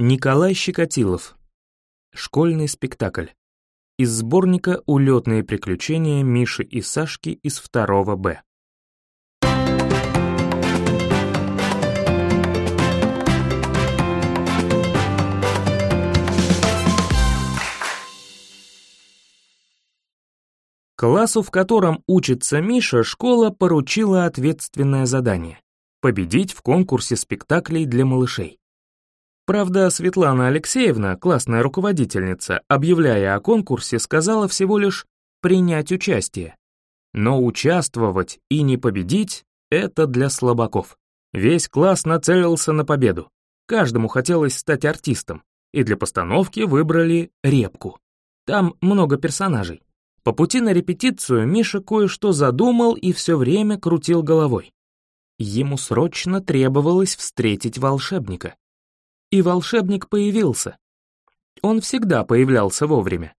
Николай Щекотилов. Школьный спектакль. Из сборника «Улетные приключения Миши и Сашки» из 2 Б. Классу, в котором учится Миша, школа поручила ответственное задание — победить в конкурсе спектаклей для малышей. Правда, Светлана Алексеевна, классная руководительница, объявляя о конкурсе, сказала всего лишь «принять участие». Но участвовать и не победить — это для слабаков. Весь класс нацелился на победу. Каждому хотелось стать артистом, и для постановки выбрали «Репку». Там много персонажей. По пути на репетицию Миша кое-что задумал и все время крутил головой. Ему срочно требовалось встретить волшебника. И волшебник появился. Он всегда появлялся вовремя.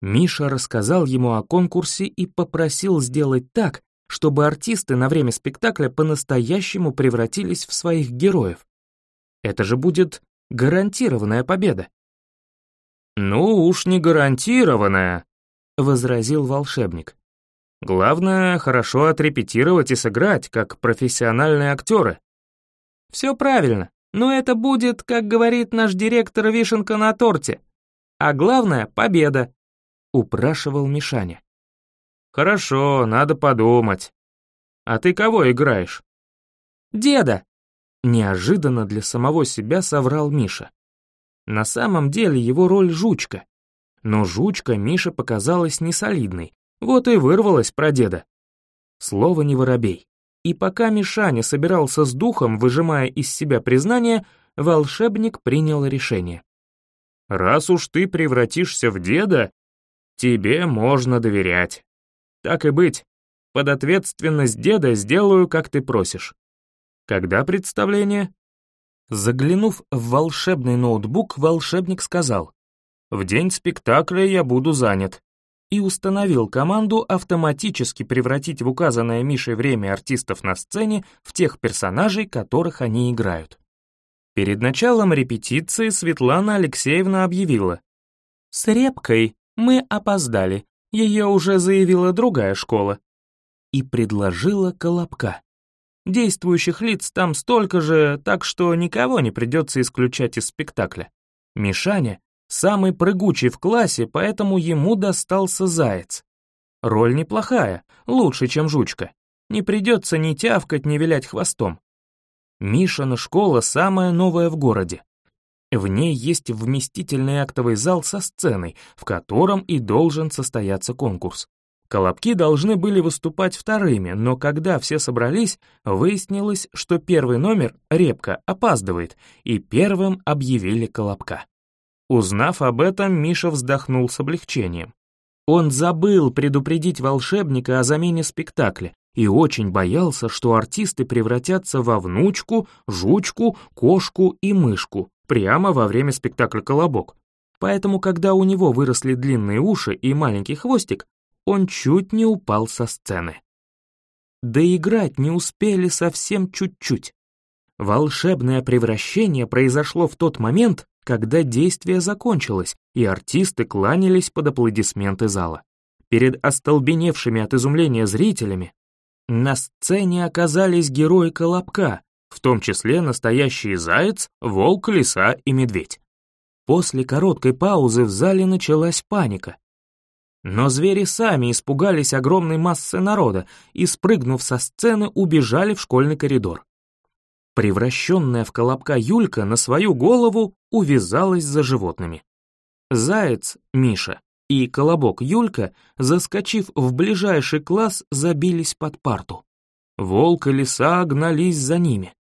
Миша рассказал ему о конкурсе и попросил сделать так, чтобы артисты на время спектакля по-настоящему превратились в своих героев. Это же будет гарантированная победа. «Ну уж не гарантированная», — возразил волшебник. «Главное, хорошо отрепетировать и сыграть, как профессиональные актеры». «Все правильно», но это будет, как говорит наш директор, вишенка на торте. А главное — победа», — упрашивал Мишаня. «Хорошо, надо подумать. А ты кого играешь?» «Деда», — неожиданно для самого себя соврал Миша. На самом деле его роль жучка. Но жучка Мише показалась несолидной, вот и вырвалась про деда. Слово не воробей. И пока Мишаня собирался с духом, выжимая из себя признание, волшебник принял решение. «Раз уж ты превратишься в деда, тебе можно доверять. Так и быть, под ответственность деда сделаю, как ты просишь. Когда представление?» Заглянув в волшебный ноутбук, волшебник сказал, «В день спектакля я буду занят и установил команду автоматически превратить в указанное Мишей время артистов на сцене в тех персонажей, которых они играют. Перед началом репетиции Светлана Алексеевна объявила. «С Репкой мы опоздали, ее уже заявила другая школа». И предложила Колобка. Действующих лиц там столько же, так что никого не придется исключать из спектакля. Мишаня Самый прыгучий в классе, поэтому ему достался заяц. Роль неплохая, лучше, чем жучка. Не придется ни тявкать, ни вилять хвостом. Мишина школа самая новая в городе. В ней есть вместительный актовый зал со сценой, в котором и должен состояться конкурс. Колобки должны были выступать вторыми, но когда все собрались, выяснилось, что первый номер, Репка, опаздывает, и первым объявили Колобка. Узнав об этом, Миша вздохнул с облегчением. Он забыл предупредить волшебника о замене спектакля и очень боялся, что артисты превратятся во внучку, жучку, кошку и мышку прямо во время спектакля «Колобок». Поэтому, когда у него выросли длинные уши и маленький хвостик, он чуть не упал со сцены. Да играть не успели совсем чуть-чуть. Волшебное превращение произошло в тот момент, когда действие закончилось, и артисты кланялись под аплодисменты зала. Перед остолбеневшими от изумления зрителями на сцене оказались герои Колобка, в том числе настоящий заяц, волк, лиса и медведь. После короткой паузы в зале началась паника. Но звери сами испугались огромной массы народа и, спрыгнув со сцены, убежали в школьный коридор. Превращенная в колобка Юлька на свою голову увязалась за животными. Заяц, Миша, и колобок Юлька, заскочив в ближайший класс, забились под парту. Волк и лиса гнались за ними.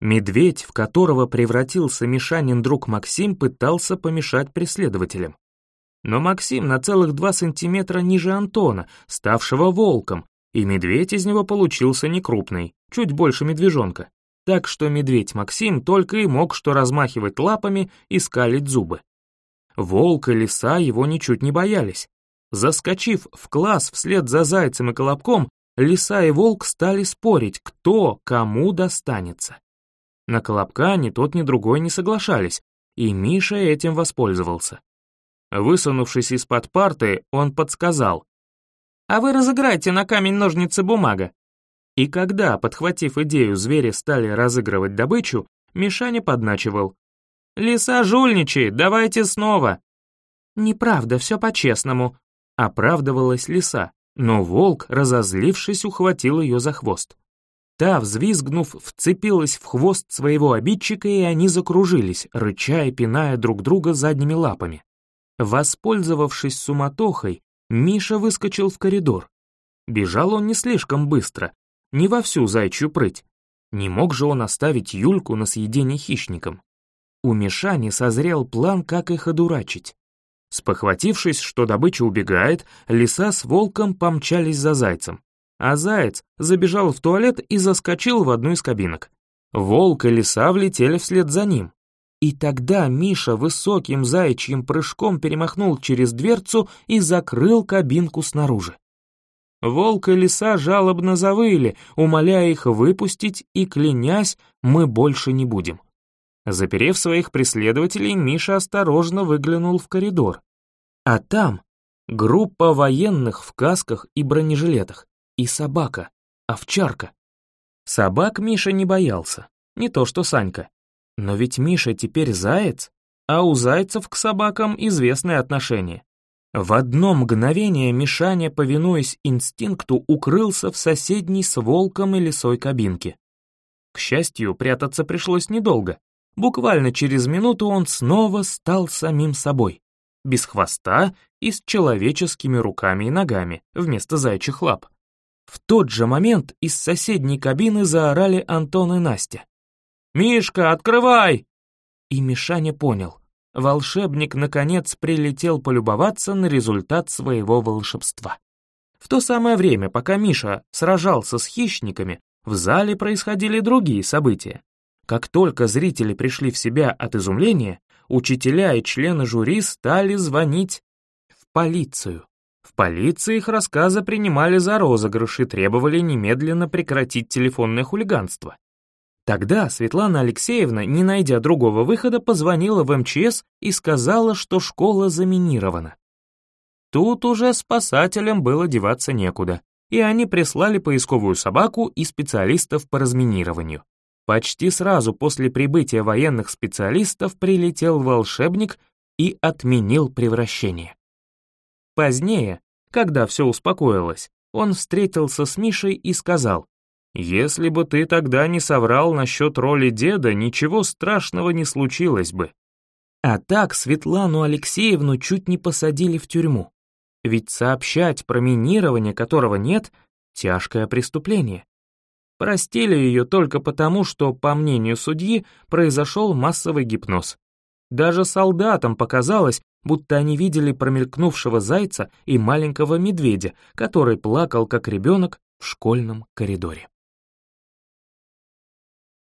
Медведь, в которого превратился Мишанин друг Максим, пытался помешать преследователям. Но Максим на целых два сантиметра ниже Антона, ставшего волком, и медведь из него получился некрупный, чуть больше медвежонка так что медведь Максим только и мог что размахивать лапами и скалить зубы. Волк и лиса его ничуть не боялись. Заскочив в класс вслед за зайцем и колобком, лиса и волк стали спорить, кто кому достанется. На колобка ни тот, ни другой не соглашались, и Миша этим воспользовался. Высунувшись из-под парты, он подсказал. «А вы разыграйте на камень-ножницы-бумага». И когда, подхватив идею, звери стали разыгрывать добычу, Мишаня подначивал. «Лиса жульничает, давайте снова!» «Неправда, все по-честному», — оправдывалась лиса, но волк, разозлившись, ухватил ее за хвост. Та, взвизгнув, вцепилась в хвост своего обидчика, и они закружились, рыча и пиная друг друга задними лапами. Воспользовавшись суматохой, Миша выскочил в коридор. Бежал он не слишком быстро, не во всю зайчью прыть. Не мог же он оставить Юльку на съедение хищникам. У Мишани созрел план, как их одурачить. Спохватившись, что добыча убегает, лиса с волком помчались за зайцем, а заяц забежал в туалет и заскочил в одну из кабинок. Волк и лиса влетели вслед за ним. И тогда Миша высоким заячьим прыжком перемахнул через дверцу и закрыл кабинку снаружи. Волк и лиса жалобно завыли, умоляя их выпустить и клянясь, мы больше не будем. Заперев своих преследователей, Миша осторожно выглянул в коридор. А там группа военных в касках и бронежилетах, и собака, овчарка. Собак Миша не боялся, не то что Санька. Но ведь Миша теперь заяц, а у зайцев к собакам известные отношения. В одно мгновение Мишаня, повинуясь инстинкту, укрылся в соседней с волком и лисой кабинке. К счастью, прятаться пришлось недолго. Буквально через минуту он снова стал самим собой. Без хвоста и с человеческими руками и ногами, вместо зайчих лап. В тот же момент из соседней кабины заорали Антон и Настя. «Мишка, открывай!» И Мишаня понял волшебник наконец прилетел полюбоваться на результат своего волшебства. В то самое время, пока Миша сражался с хищниками, в зале происходили другие события. Как только зрители пришли в себя от изумления, учителя и члены жюри стали звонить в полицию. В полиции их рассказы принимали за розыгрыш и требовали немедленно прекратить телефонное хулиганство. Тогда Светлана Алексеевна, не найдя другого выхода, позвонила в МЧС и сказала, что школа заминирована. Тут уже спасателям было деваться некуда, и они прислали поисковую собаку и специалистов по разминированию. Почти сразу после прибытия военных специалистов прилетел волшебник и отменил превращение. Позднее, когда все успокоилось, он встретился с Мишей и сказал, если бы ты тогда не соврал насчет роли деда, ничего страшного не случилось бы. А так Светлану Алексеевну чуть не посадили в тюрьму. Ведь сообщать про минирование, которого нет, тяжкое преступление. Простили ее только потому, что, по мнению судьи, произошел массовый гипноз. Даже солдатам показалось, будто они видели промелькнувшего зайца и маленького медведя, который плакал как ребенок в школьном коридоре.